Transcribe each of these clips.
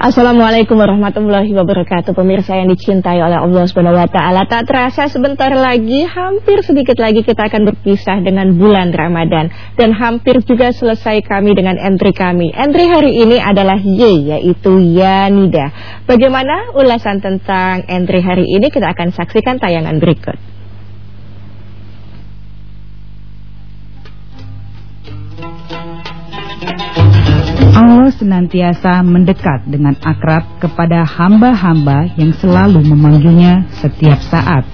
Assalamualaikum warahmatullahi wabarakatuh Pemirsa yang dicintai oleh Allah taala. Tak terasa sebentar lagi, hampir sedikit lagi kita akan berpisah dengan bulan Ramadan dan hampir juga selesai kami dengan entry kami. Entry hari ini adalah Y yaitu Yanida. Bagaimana ulasan tentang entry hari ini kita akan saksikan tayangan berikut. Allah senantiasa mendekat dengan akrab kepada hamba-hamba yang selalu memanggilnya setiap saat.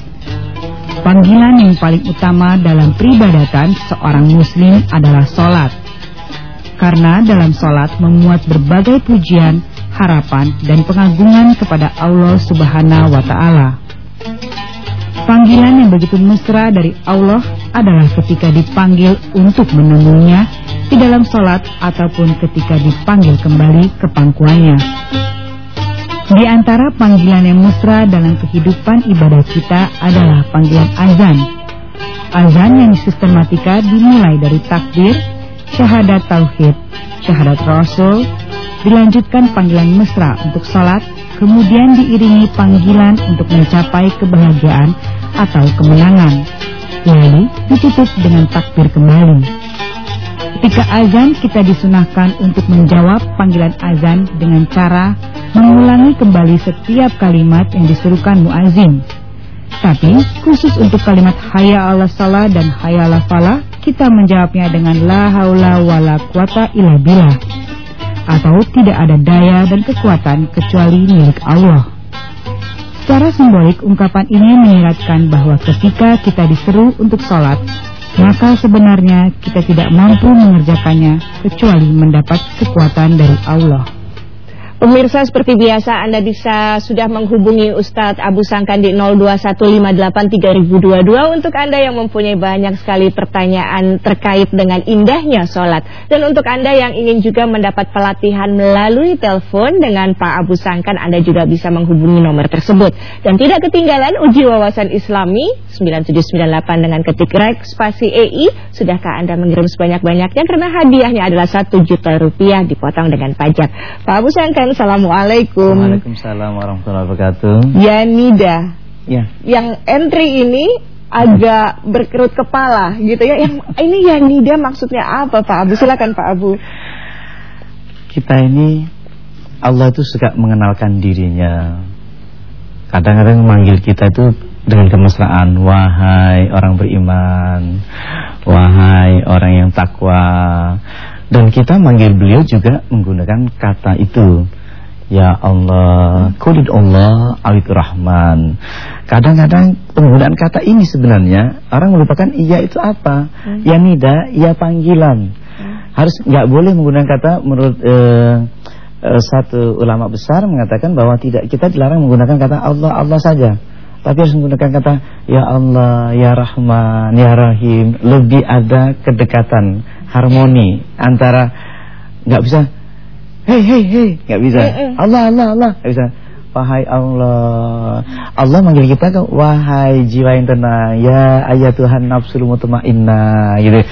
Panggilan yang paling utama dalam peribadatan seorang muslim adalah solat. Karena dalam solat memuat berbagai pujian, harapan, dan pengagungan kepada Allah subhanahu wa ta'ala. Panggilan yang begitu mesra dari Allah adalah ketika dipanggil untuk menemuinya di dalam sholat ataupun ketika dipanggil kembali ke pangkuannya. Di antara panggilan yang mesra dalam kehidupan ibadah kita adalah panggilan azan. Azan yang sistematika dimulai dari takbir, syahadat tauhid, syahadat rasul, dilanjutkan panggilan mesra untuk sholat, kemudian diiringi panggilan untuk mencapai kebahagiaan atau kemenangan, lalu ditutup dengan takbir kembali. Ketika azan kita disunahkan untuk menjawab panggilan azan dengan cara mengulangi kembali setiap kalimat yang disuruhkan muazin. Tapi khusus untuk kalimat hayya ala salah dan hayya ala falah kita menjawabnya dengan la haula wala quwata illa billah atau tidak ada daya dan kekuatan kecuali milik Allah. Secara simbolik ungkapan ini menyiratkan bahwa ketika kita diseru untuk sholat maka sebenarnya kita tidak mampu mengerjakannya kecuali mendapat kekuatan dari Allah. Pemirsa seperti biasa Anda bisa sudah menghubungi Ustadz Abu Sangkan di 02158322 untuk Anda yang mempunyai banyak sekali pertanyaan terkait dengan indahnya sholat. Dan untuk Anda yang ingin juga mendapat pelatihan melalui telepon dengan Pak Abu Sangkan Anda juga bisa menghubungi nomor tersebut. Dan tidak ketinggalan uji wawasan islami 9798 dengan ketik rek spasi EI. Sudahkah Anda mengirim sebanyak-banyaknya karena hadiahnya adalah 1 juta rupiah dipotong dengan pajak. Pak Abu Sangkan Assalamualaikum. Waalaikumsalam warahmatullahi wabarakatuh. Ya Nida. Ya. Yang entry ini agak berkerut kepala gitu ya. Yang ini ya Nida maksudnya apa Pak Abu? Silakan Pak Abu. Kita ini Allah itu suka mengenalkan dirinya. Kadang-kadang memanggil kita itu dengan kemesraan wahai orang beriman, wahai orang yang takwa. Dan kita manggil beliau juga menggunakan kata itu. Ya Allah, Kulid Allah awit rahman. Kadang-kadang penggunaan kata ini sebenarnya orang melupakan iya itu apa? Hmm. Ya nida, ya panggilan. Hmm. Harus nggak boleh menggunakan kata menurut uh, uh, satu ulama besar mengatakan bahwa tidak kita dilarang menggunakan kata Allah Allah saja. Tapi harus menggunakan kata Ya Allah, Ya Rahman, Ya Rahim Lebih ada kedekatan harmoni antara nggak bisa hei hei hei nggak bisa. Allah Allah Allah. Nggak bisa. Wahai Allah. Allah manggil kita ke wahai jiwa yang tenang ya ayat Tuhan nafsul mutmainnah gitu.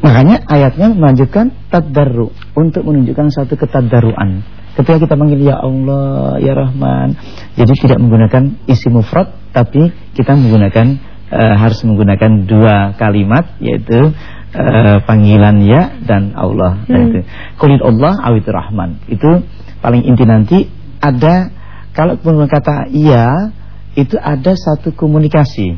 Makanya ayatnya melanjutkan tadarru untuk menunjukkan satu ketadaruan ketika kita manggil ya Allah ya Rahman jadi tidak menggunakan isi mufrad tapi kita menggunakan uh, harus menggunakan dua kalimat yaitu uh, panggilan ya dan Allah. Hmm. itu. Kulit Allah awit rahman. Itu paling inti nanti ada kalau pun kata iya itu ada satu komunikasi.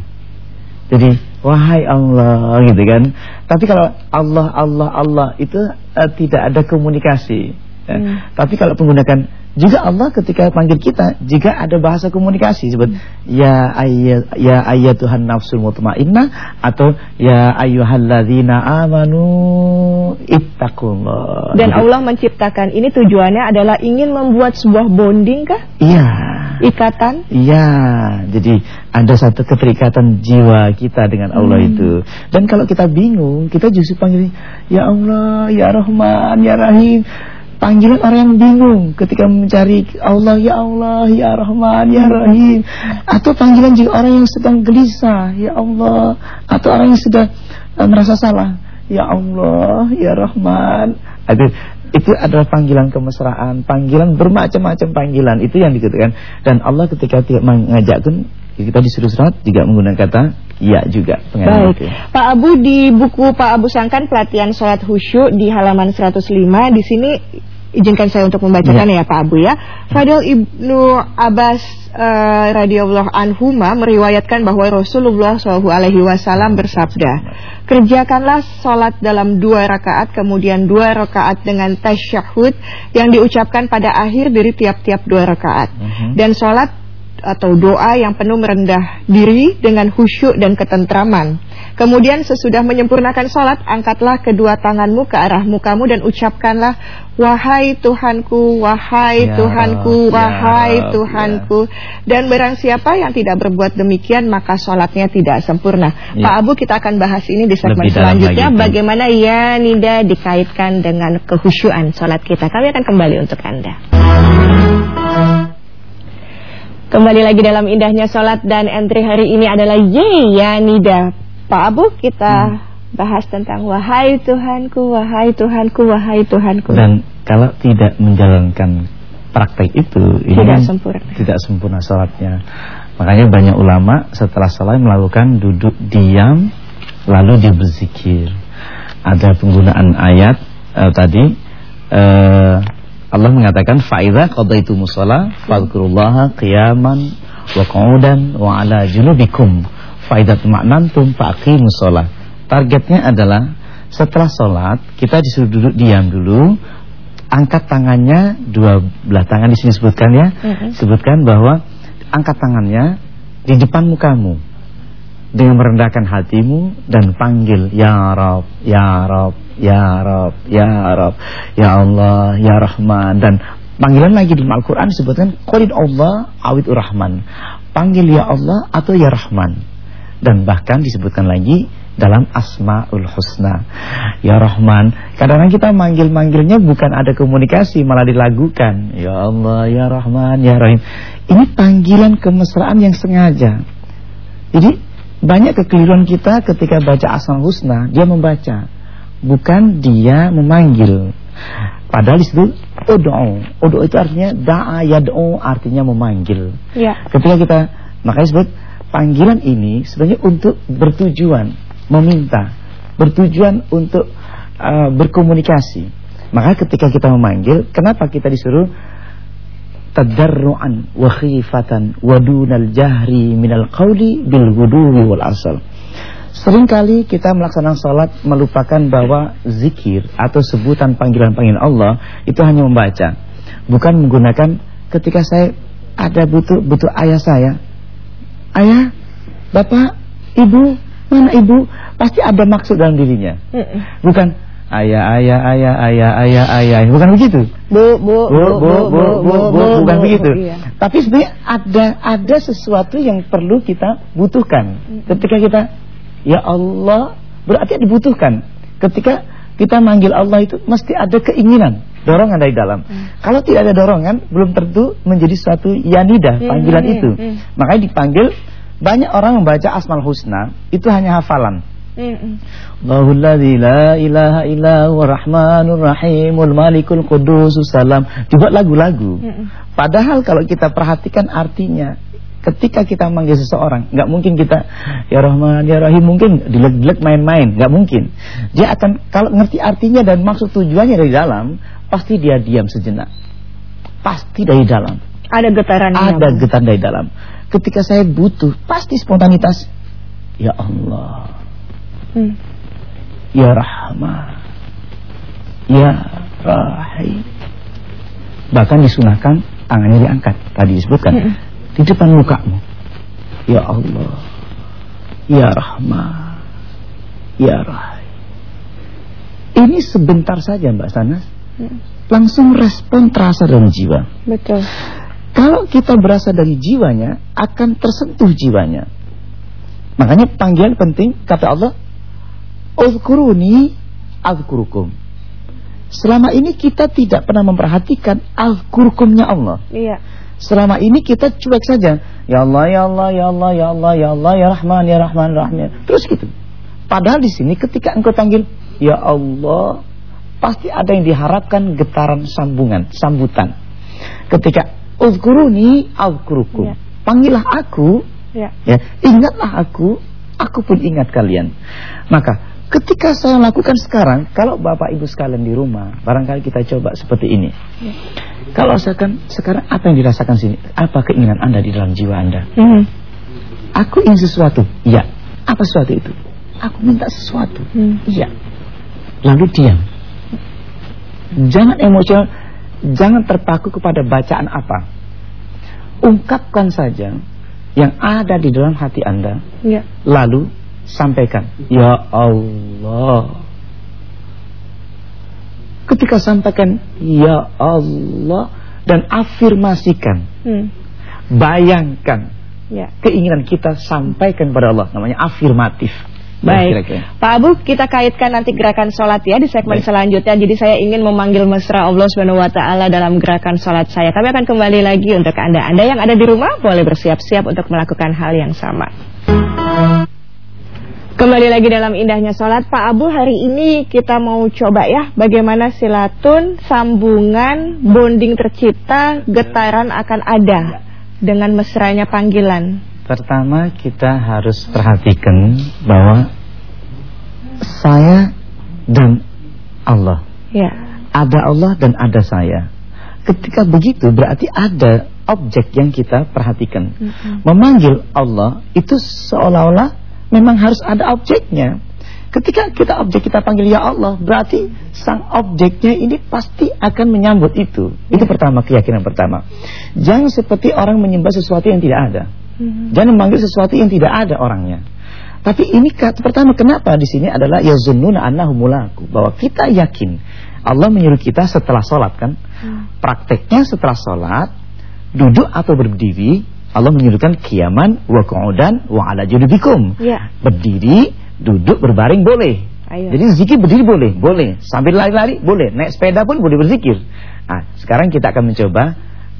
Jadi wahai Allah gitu kan. Tapi kalau Allah Allah Allah itu uh, tidak ada komunikasi. Hmm. Tapi kalau menggunakan juga Allah ketika panggil kita jika ada bahasa komunikasi sebut ya ayat ya ayat Tuhan nafsul mutmainnah atau ya ayyuhalladzina amanu ittaqullah. Dan Allah menciptakan ini tujuannya adalah ingin membuat sebuah bonding kah? Iya. Ikatan? Iya. Jadi ada satu keterikatan jiwa kita dengan Allah hmm. itu. Dan kalau kita bingung, kita justru panggil ya Allah, ya Rahman, ya Rahim. Panggilan orang yang bingung ketika mencari Allah, Ya Allah, Ya Rahman, Ya Rahim. Atau panggilan juga orang yang sedang gelisah, Ya Allah. Atau orang yang sudah uh, merasa salah, Ya Allah, Ya Rahman. Ada Itu adalah panggilan kemesraan, panggilan bermacam-macam panggilan. Itu yang dikatakan. Dan Allah ketika mengajakkan kita disuruh sholat juga menggunakan kata ya juga. Baik. Itu. Pak Abu di buku Pak Abu Sangkan pelatihan sholat khusyuk di halaman 105 di sini izinkan saya untuk membacakan ya, ya Pak Abu ya. Fadil Ibnu Abbas uh, radhiyallahu anhuma meriwayatkan bahwa Rasulullah Shallallahu alaihi wasallam bersabda, "Kerjakanlah salat dalam dua rakaat kemudian dua rakaat dengan tasyahud yang diucapkan pada akhir dari tiap-tiap dua rakaat." Uh mhm. -huh. Dan salat atau doa yang penuh merendah diri dengan khusyuk dan ketentraman. Kemudian sesudah menyempurnakan sholat, angkatlah kedua tanganmu ke arah mukamu dan ucapkanlah, Wahai Tuhanku, wahai ya Tuhanku, wahai ya Tuhanku. Ya. Dan barang siapa yang tidak berbuat demikian, maka sholatnya tidak sempurna. Ya. Pak Abu, kita akan bahas ini di segmen Lebih selanjutnya. Bagaimana ya Nida dikaitkan dengan kehusyuan sholat kita. Kami akan kembali untuk Anda. Kembali lagi dalam indahnya sholat dan entry hari ini adalah Ye ya Nida. Pak Abu kita hmm. bahas tentang wahai Tuhanku, wahai Tuhanku, wahai Tuhanku. Dan kalau tidak menjalankan praktek itu tidak ini sempurna. Tidak sempurna salatnya. Makanya banyak ulama setelah salat melakukan duduk diam lalu dia berzikir. Ada penggunaan ayat uh, tadi uh, Allah mengatakan faida qadaitumus shalah fadhkurullaha qiyaman wa qu'udan wa ala junubikum. Faidat maknantum faqimus sholat. Targetnya adalah setelah sholat kita disuruh duduk diam dulu, angkat tangannya dua belah tangan di sini sebutkan ya, mm sebutkan bahwa angkat tangannya di depan mukamu. Dengan merendahkan hatimu dan panggil ya Rob, ya Rob, ya Rob, ya Rob, ya Allah, ya Rahman dan panggilan lagi di Al-Qur'an disebutkan qulid Allah awid Rahman. Panggil ya Allah atau ya Rahman dan bahkan disebutkan lagi dalam Asmaul Husna. Ya Rahman, kadang-kadang kita manggil-manggilnya bukan ada komunikasi, malah dilagukan. Ya Allah, Ya Rahman, Ya Rahim. Ini panggilan kemesraan yang sengaja. Jadi banyak kekeliruan kita ketika baca Asmaul Husna, dia membaca, bukan dia memanggil. Padahal di situ Udo, Udo itu artinya da'a yad'u artinya memanggil. Ya. Ketika kita makanya disebut panggilan ini sebenarnya untuk bertujuan meminta, bertujuan untuk uh, berkomunikasi. Maka ketika kita memanggil, kenapa kita disuruh tadarruan wa khifatan wa dunal jahri minal qawli bil ghuduwi wal asal. Seringkali kita melaksanakan salat melupakan bahwa zikir atau sebutan panggilan-panggilan Allah itu hanya membaca, bukan menggunakan ketika saya ada butuh butuh ayah saya, ayah, bapak, ibu, mana ibu? Pasti ada maksud dalam dirinya. Bukan ayah, ayah, ayah, ayah, ayah, ayah. Bukan begitu. Bu, bu, bu, bu, bu, bu, bu, bu bukan begitu. Iya. Tapi sebenarnya ada ada sesuatu yang perlu kita butuhkan. Ketika kita ya Allah berarti dibutuhkan. Ketika kita manggil Allah itu mesti ada keinginan, dorongan dari dalam. Hmm. Kalau tidak ada dorongan, belum tentu menjadi suatu yanidah, panggilan hmm, itu. Hmm. Makanya dipanggil banyak orang membaca Asmaul Husna itu hanya hafalan. Allahul ladzi la ilaha illa huwa rahmanur rahimul malikul qudusus salam. Juga lagu-lagu. Padahal kalau kita perhatikan artinya ketika kita manggil seseorang, nggak mungkin kita ya Rahman ya Rahim mungkin dilek-dilek main-main, nggak mungkin. Dia akan kalau ngerti artinya dan maksud tujuannya dari dalam, pasti dia diam sejenak. Pasti dari dalam. Ada getaran Ada getaran dari dalam. Ketika saya butuh, pasti spontanitas. Ya Allah. Hmm. Ya Rahman. Ya Rahim. Bahkan disunahkan tangannya diangkat. Tadi disebutkan. Hmm. Di depan mukamu. Ya Allah. Ya Rahman. Ya Rahim. Ini sebentar saja Mbak Sanas. Hmm. Langsung respon terasa dalam jiwa. Betul. Kalau kita berasal dari jiwanya, akan tersentuh jiwanya. Makanya panggilan penting, kata Allah, Uzkuruni azkurukum. Selama ini kita tidak pernah memperhatikan azkurukumnya Allah. Iya. Selama ini kita cuek saja. Ya Allah, ya Allah, ya Allah, ya Allah, ya Allah, ya Rahman, ya Rahman, Rahman. Terus gitu. Padahal di sini ketika engkau panggil, Ya Allah, pasti ada yang diharapkan getaran sambungan, sambutan. Ketika uzkuruni azkurukum. Ya. Panggillah aku, Ya. ya, ingatlah aku, aku pun ingat kalian. Maka ketika saya lakukan sekarang, kalau Bapak Ibu sekalian di rumah, barangkali kita coba seperti ini. Kalau sekarang, sekarang apa yang dirasakan sini? Apa keinginan Anda di dalam jiwa Anda? Hmm. Aku ingin sesuatu. Ya. Apa sesuatu itu? Aku minta sesuatu. Hmm. Iya. Lalu diam. Jangan emosional, jangan terpaku kepada bacaan apa. Ungkapkan saja yang ada di dalam hati Anda, Ya. lalu sampaikan, "Ya Allah." Ketika sampaikan, "Ya Allah," dan afirmasikan, Hmm. bayangkan Ya. keinginan kita sampaikan pada Allah, namanya afirmatif. Baik, Kira-kira. Pak Abu, kita kaitkan nanti gerakan sholat ya di segmen Baik. selanjutnya. Jadi saya ingin memanggil mesra Allah Subhanahu Wa Taala dalam gerakan sholat saya. Kami akan kembali lagi untuk anda. Anda yang ada di rumah boleh bersiap-siap untuk melakukan hal yang sama. Kembali lagi dalam indahnya sholat Pak Abu hari ini kita mau coba ya Bagaimana silatun, sambungan, bonding tercipta, getaran akan ada Dengan mesranya panggilan Pertama kita harus perhatikan bahwa saya dan Allah. Ya, Ada Allah dan ada saya. Ketika begitu berarti ada objek yang kita perhatikan. Memanggil Allah itu seolah-olah memang harus ada objeknya. Ketika kita objek kita panggil ya Allah, berarti sang objeknya ini pasti akan menyambut itu. Itu pertama keyakinan pertama. Jangan seperti orang menyembah sesuatu yang tidak ada. Jangan memanggil sesuatu yang tidak ada orangnya. Tapi ini kata pertama kenapa di sini adalah yazunnuna annahu mulaku bahwa kita yakin Allah menyuruh kita setelah sholat kan. Prakteknya setelah sholat duduk atau berdiri Allah menyuruhkan kiaman wa qu'udan wa ala judubikum. ya, Berdiri, duduk, berbaring boleh. Ayo. Jadi zikir berdiri boleh, boleh. Sambil lari-lari boleh. Naik sepeda pun boleh berzikir. Nah, sekarang kita akan mencoba.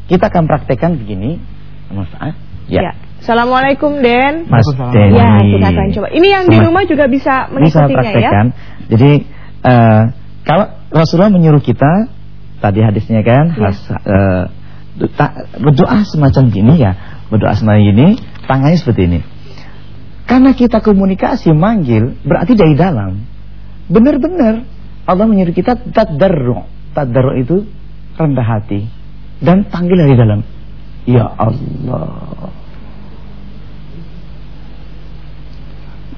Kita akan praktekkan begini. Maaf, ya. ya. Assalamualaikum Den Mas Denny. Ya, kita akan coba. Ini yang di rumah juga bisa bisa mengikutinya ya. praktekkan. Jadi eh, kalau Rasulullah menyuruh kita tadi hadisnya kan Ya. has- eh, ta- berdoa semacam gini ya, berdoa semacam gini, tangannya seperti ini. Karena kita komunikasi manggil berarti dari dalam. Benar-benar Allah menyuruh kita tadarru. Tadarru itu rendah hati dan panggil dari dalam. Ya Allah.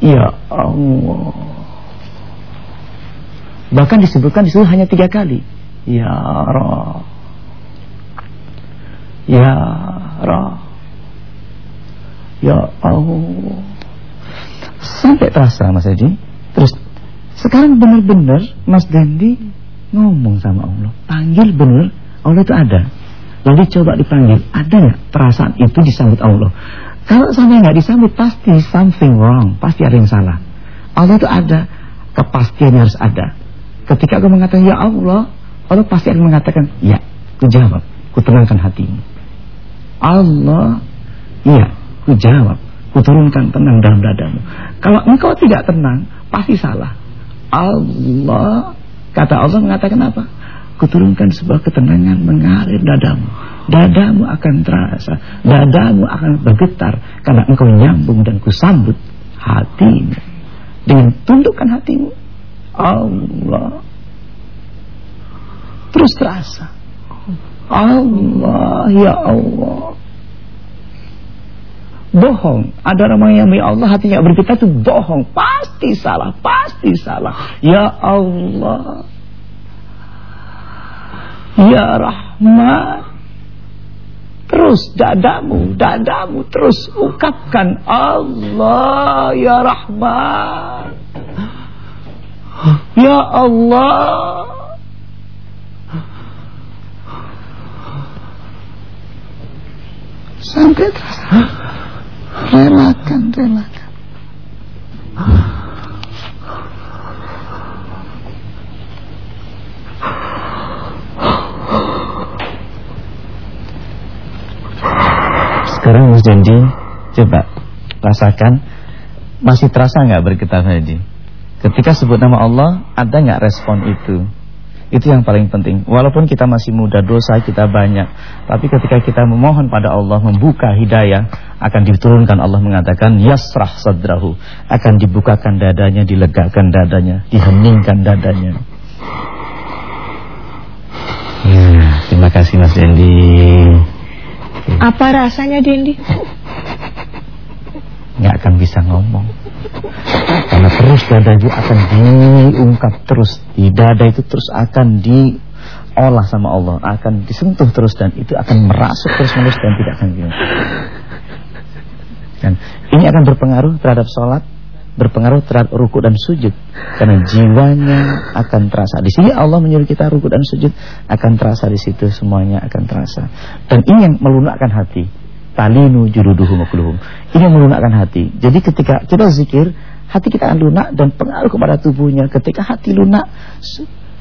Ya Allah. Bahkan disebutkan di situ hanya tiga kali. Ya Ra. Ya Ra. Ya Allah. Sampai terasa Mas Edi. Terus sekarang benar-benar Mas Dandi ngomong sama Allah. Panggil benar Allah itu ada. Lalu coba dipanggil, ada nggak perasaan itu disambut Allah? Kalau sampai nggak disambut pasti something wrong, pasti ada yang salah. Allah itu ada, kepastiannya harus ada. Ketika aku mengatakan ya Allah, Allah pasti akan mengatakan ya, ku jawab, ku tenangkan hatimu. Allah, iya, ku jawab, ku turunkan tenang dalam dadamu. Kalau engkau tidak tenang, pasti salah. Allah, kata Allah mengatakan apa? Kuturunkan sebuah ketenangan mengalir dadamu. Dadamu akan terasa, dadamu akan bergetar karena engkau nyambung dan kusambut hatimu. Dengan tundukkan hatimu, Allah terus terasa. Allah, ya Allah. Bohong. Ada orang yang ya Allah hatinya berkata itu bohong. Pasti salah, pasti salah. Ya Allah. Ya Rahman Terus dadamu Dadamu terus ungkapkan Allah Ya Rahman Ya Allah Sampai terasa Relakan, relakan. Sekarang Mas Janji Coba rasakan Masih terasa nggak bergetar tadi Ketika sebut nama Allah Ada nggak respon itu Itu yang paling penting. Walaupun kita masih muda, dosa kita banyak. Tapi ketika kita memohon pada Allah, membuka hidayah, akan diturunkan Allah mengatakan, Yasrah sadrahu. Akan dibukakan dadanya, dilegakan dadanya, diheningkan dadanya. Ya, terima kasih Mas Dendi. Apa rasanya Dendi? Nggak akan bisa ngomong. Karena terus dada itu akan diungkap terus Di dada itu terus akan diolah sama Allah Akan disentuh terus dan itu akan merasuk terus menerus dan tidak akan gini. Dan ini akan berpengaruh terhadap sholat Berpengaruh terhadap ruku dan sujud. Karena jiwanya akan terasa. Di sini Allah menyuruh kita ruku dan sujud Akan terasa di situ semuanya akan terasa. Dan ini yang melunakkan hati talinu juluduhum makluhum. Ini melunakkan hati. Jadi ketika kita zikir, hati kita akan lunak dan pengaruh kepada tubuhnya. Ketika hati lunak,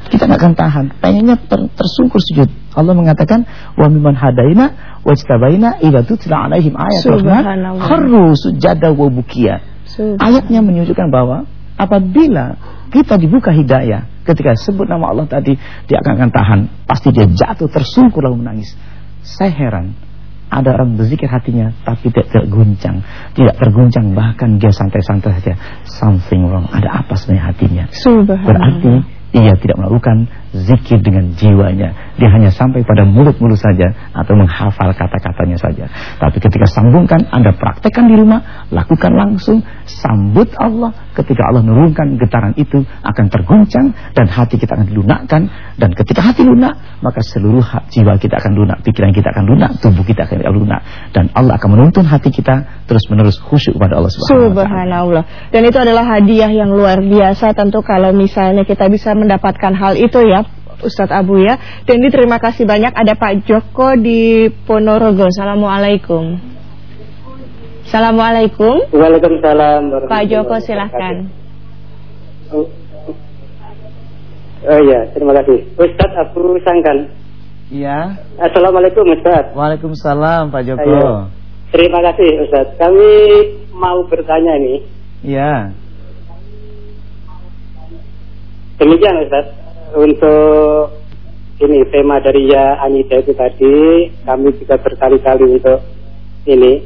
kita nggak akan tahan. Pengennya ter tersungkur sujud. Allah mengatakan, "Wa mimman hadaina wajtabaina idza tutla 'alaihim ayatuna kharru sujada wa bukia." Ayatnya menunjukkan bahwa apabila kita dibuka hidayah, ketika sebut nama Allah tadi, dia akan akan tahan. Pasti dia jatuh tersungkur lalu menangis. Saya heran ada orang berzikir hatinya tapi tidak terguncang, tidak terguncang bahkan dia santai-santai saja. Something wrong. Ada apa sebenarnya hatinya? Berarti ia tidak melakukan zikir dengan jiwanya. Dia hanya sampai pada mulut-mulut saja atau menghafal kata-katanya saja. Tapi ketika sambungkan, Anda praktekkan di rumah, lakukan langsung, sambut Allah. Ketika Allah menurunkan getaran itu akan terguncang dan hati kita akan dilunakkan. Dan ketika hati lunak, maka seluruh jiwa kita akan lunak, pikiran kita akan lunak, tubuh kita akan lunak. Dan Allah akan menuntun hati kita terus-menerus khusyuk kepada Allah Subhanahu Subhanallah. Dan itu adalah hadiah yang luar biasa tentu kalau misalnya kita bisa mendapatkan hal itu ya Ustadz Abu ya. Dan terima kasih banyak ada Pak Joko di Ponorogo. Assalamualaikum. Assalamualaikum. Waalaikumsalam. Pak Joko silahkan. Oh, oh iya, terima kasih. Ustadz Abu Sangkan. Iya. Assalamualaikum Ustadz. Waalaikumsalam Pak Joko. Ayo. Terima kasih Ustadz. Kami mau bertanya nih. Iya. Demikian Ustadz untuk ini tema dari Ya Anida itu tadi kami juga berkali-kali untuk ini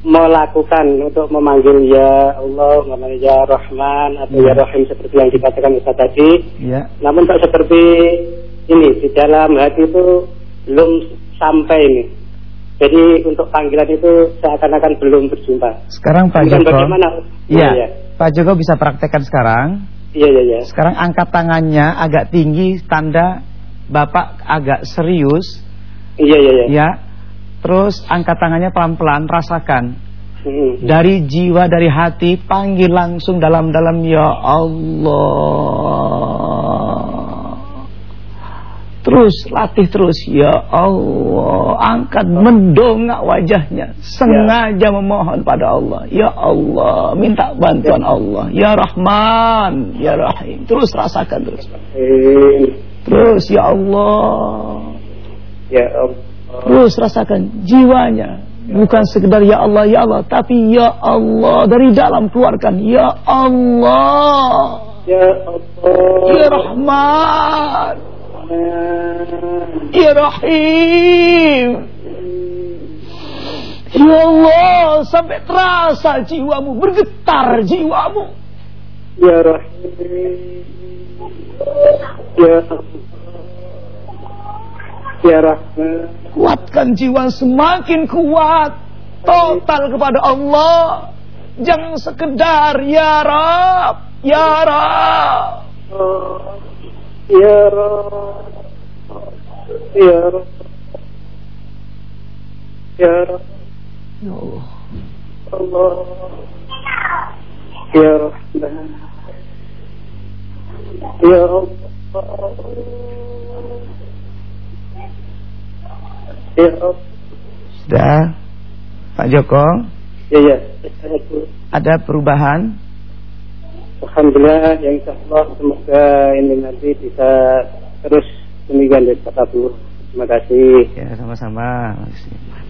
melakukan untuk memanggil Ya Allah, memanggil Ya Rahman atau ya. ya Rahim seperti yang dikatakan Ustaz tadi. Ya. Namun tak seperti ini di dalam hati itu belum sampai ini. Jadi untuk panggilan itu seakan-akan belum berjumpa. Sekarang Pak Joko. Bagaimana? Iya. Ya. Pak Joko bisa praktekkan sekarang. Iya, iya, iya. Sekarang angkat tangannya agak tinggi, tanda Bapak agak serius. Iya, iya, iya. Ya. Terus angkat tangannya pelan-pelan, rasakan. Hmm. Dari jiwa, dari hati, panggil langsung dalam-dalam ya Allah. Terus latih terus. Ya Allah angkat mendongak wajahnya. Sengaja ya. memohon pada Allah. Ya Allah minta bantuan Allah. Ya Rahman ya Rahim. Terus rasakan terus. Terus ya Allah. Ya Allah. Terus rasakan jiwanya. Bukan sekedar ya Allah ya Allah tapi ya Allah. Dari dalam keluarkan ya Allah. Ya Allah. Ya Rahman Ya Rahim. Ya Allah Sampai terasa jiwamu Bergetar jiwamu. Ya Rahim. Ya Ya Rahman Kuatkan jiwa semakin kuat. Total kepada Allah. Jangan sekedar Ya Rab Ya Rab Ya Rab Ya Rab Ya Rab Ya Allah. Allah. Ya Rahman Ya Allah Ya Allah Sudah Pak Joko? Ya ya Ada perubahan Alhamdulillah yang insya Allah semoga ini nanti bisa terus demikian dari Pak Abu. Terima kasih. Ya sama-sama.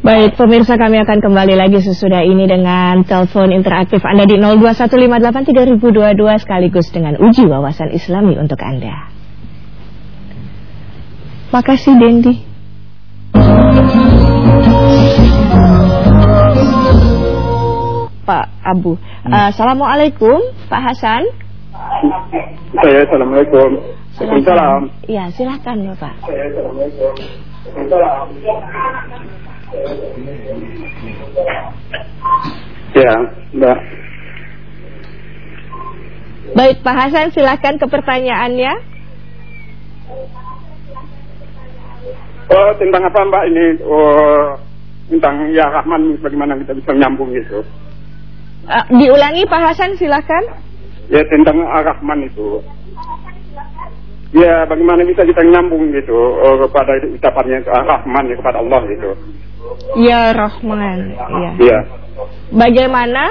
Baik, pemirsa kami akan kembali lagi sesudah ini dengan telepon interaktif Anda di 021583022 sekaligus dengan uji wawasan Islami untuk Anda. Makasih Dendi. Pak Abu. Hmm. Uh, Assalamualaikum Pak Hasan. Saya Assalamualaikum. Waalaikumsalam. Iya silakan Bapak. Saya Assalamualaikum. Ya, Mbak. Baik Pak Hasan silakan ke pertanyaannya. Oh, tentang apa Mbak ini? Oh, tentang ya Rahman bagaimana kita bisa nyambung gitu. Uh, diulangi Pak Hasan silakan. Ya tentang Ar-Rahman itu. Ya bagaimana bisa kita nyambung gitu oh, kepada ucapannya Ar-Rahman ya, kepada Allah gitu. Ya Rahman. Ya. Iya. Bagaimana?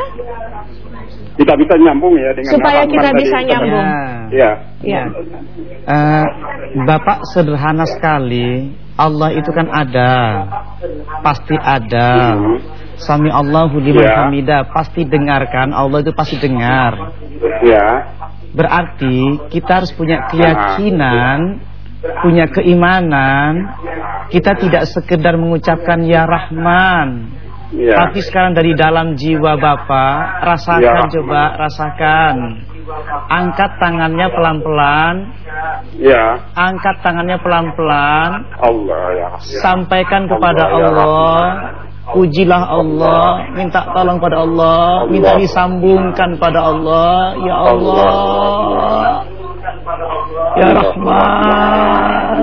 Kita bisa nyambung ya dengan Supaya kita bisa nyambung. Iya. Iya. Uh, Bapak sederhana sekali Allah itu kan ada Pasti ada Sami Allahu liman ya. hamida Pasti dengarkan Allah itu pasti dengar Ya Berarti kita harus punya keyakinan Punya keimanan Kita tidak sekedar mengucapkan Ya Rahman ya. Tapi sekarang dari dalam jiwa Bapak Rasakan ya. coba Rasakan Angkat tangannya pelan-pelan. Ya. Angkat tangannya pelan-pelan. Allah ya. Sampaikan kepada Allah. Ya Allah. Pujilah Allah, minta tolong pada Allah, minta disambungkan pada Allah, ya Allah. Ya Rahman.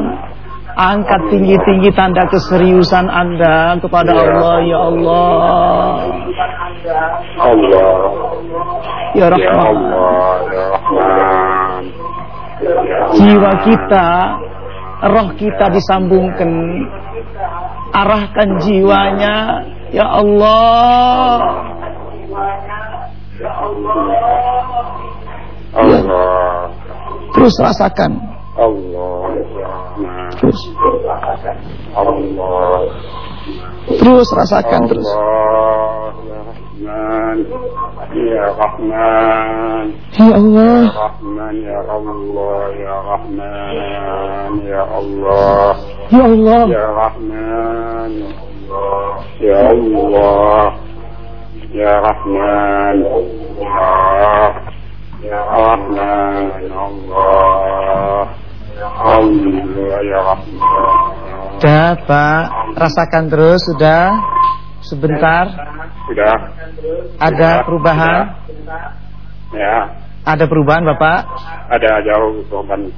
Angkat tinggi-tinggi tanda keseriusan Anda kepada ya. Allah, ya Allah. Allah. Ya Rahman. Ya Allah, ya Rahman. Jiwa kita, roh kita disambungkan. Arahkan jiwanya, ya Allah. Ya Allah. Allah. Terus rasakan. Allah. Terus. Allah. Terus rasakan terus. Rahman Ya Rahman Ya Allah Ya Rahman Ya Allah Ya Rahman Ya Allah Ya Allah. Ya Rahman Ya Allah. Ya Rahman Allah. Ya Rahman Allah Allah. Ya Rahman. Sudah Pak. Rasakan terus Sudah? Sebentar. Sudah. Ada sudah, perubahan? Sudah. Ya. Ada perubahan Bapak? Ada jauh perubahan.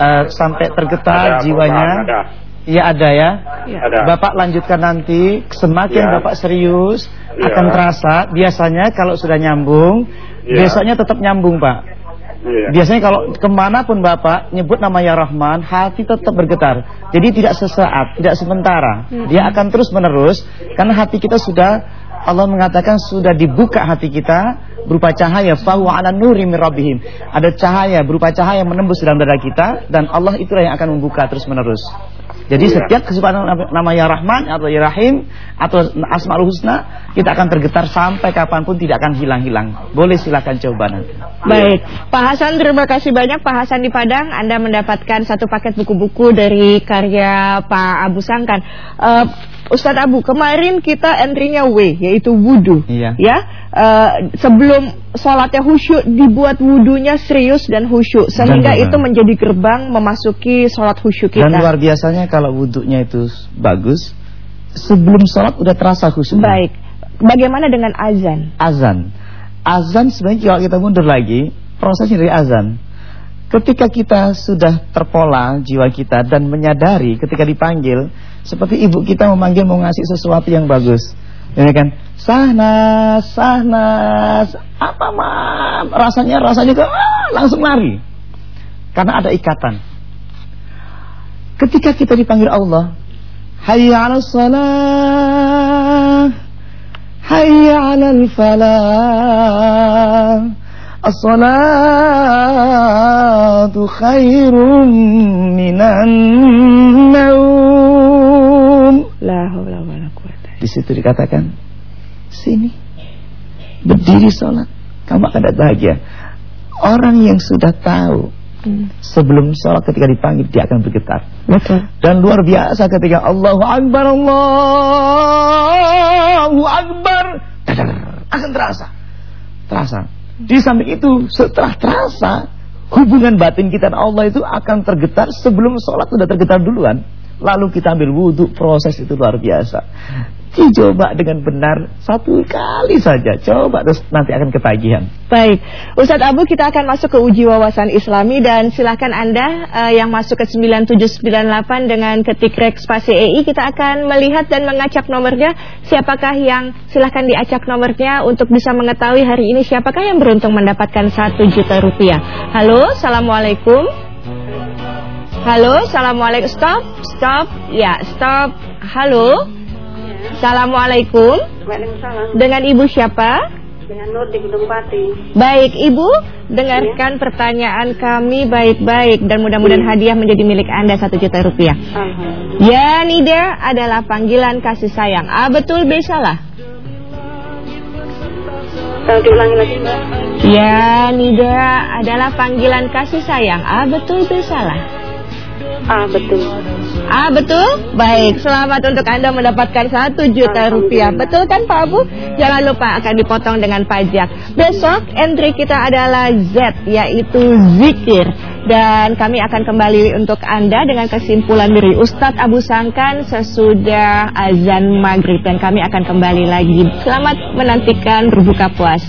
Uh, sampai tergetar ada jiwanya? Ada. Iya ada ya. ya. Ada. Bapak lanjutkan nanti. Semakin ya. Bapak serius ya. akan terasa. Biasanya kalau sudah nyambung, ya. besoknya tetap nyambung Pak. Ya. Biasanya kalau ke mana pun Bapak nyebut nama Ya Rahman, hati tetap bergetar. Jadi tidak sesaat, tidak sementara. Hmm. Dia akan terus menerus karena hati kita sudah Allah mengatakan sudah dibuka hati kita berupa cahaya fahu ala nuri min rabbihim. Ada cahaya berupa cahaya menembus dalam dada kita dan Allah itulah yang akan membuka terus menerus. Jadi iya. setiap kesempatan nama Ya Rahman atau Ya Rahim atau Asmaul Husna kita akan tergetar sampai kapan pun tidak akan hilang-hilang. Boleh silakan coba nanti. Baik, Pak Hasan terima kasih banyak Pak Hasan di Padang. Anda mendapatkan satu paket buku-buku dari karya Pak Abu Sangkan. Uh, Ustadz Abu, kemarin kita entry-nya W, yaitu wudhu. Iya. Ya, uh, sebelum sholatnya khusyuk, dibuat wudhunya serius dan khusyuk. Sehingga dan, itu menjadi gerbang memasuki sholat khusyuk kita. Dan luar biasanya kalau wudhunya itu bagus, sebelum sholat udah terasa khusyuk. Baik. Bagaimana dengan azan? Azan. Azan sebenarnya kalau kita mundur lagi, prosesnya dari azan. Ketika kita sudah terpola jiwa kita dan menyadari ketika dipanggil seperti ibu kita memanggil mau ngasih sesuatu yang bagus. Ya kan? Sahnas, sahnas, apa mam? Rasanya rasanya ke ah, langsung lari. Karena ada ikatan. Ketika kita dipanggil Allah, hayya 'alas salah, hayya 'alal falah. As-salatu khairum minan naum. La haula. Di situ dikatakan, sini berdiri sholat, kamu akan bahagia. Orang yang sudah tahu Hmm. Sebelum sholat ketika dipanggil dia akan bergetar. Betul. Dan luar biasa ketika Allahu Akbar Allahu Akbar dadar, akan terasa. Terasa. Di samping itu setelah terasa hubungan batin kita dan Allah itu akan tergetar sebelum sholat sudah tergetar duluan. Lalu kita ambil wudhu, proses itu luar biasa. Dicoba dengan benar satu kali saja. Coba terus nanti akan ketagihan. Baik, Ustadz Abu kita akan masuk ke uji wawasan Islami dan silahkan Anda uh, yang masuk ke 9798 dengan ketik rek spasi EI kita akan melihat dan mengacak nomornya. Siapakah yang silahkan diacak nomornya untuk bisa mengetahui hari ini siapakah yang beruntung mendapatkan satu juta rupiah. Halo, Assalamualaikum. Halo, Assalamualaikum. Stop, stop. Ya, stop. Halo. Assalamualaikum. Waalaikumsalam. Dengan Ibu siapa? Dengan Nur di Gunung Pati. Baik Ibu, dengarkan pertanyaan kami baik-baik dan mudah-mudahan hadiah menjadi milik Anda satu juta rupiah. Alhamdulillah. Ya Nida adalah panggilan kasih sayang. Ah betul B salah. Kalau diulangi lagi Mbak. Ya Nida adalah panggilan kasih sayang. Ah betul B salah. Ah betul. Ah betul? Baik, selamat untuk Anda mendapatkan satu juta rupiah. Betul kan Pak Abu? Jangan lupa akan dipotong dengan pajak. Besok entry kita adalah Z, yaitu zikir. Dan kami akan kembali untuk Anda dengan kesimpulan dari Ustadz Abu Sangkan sesudah azan maghrib. Dan kami akan kembali lagi. Selamat menantikan berbuka puasa.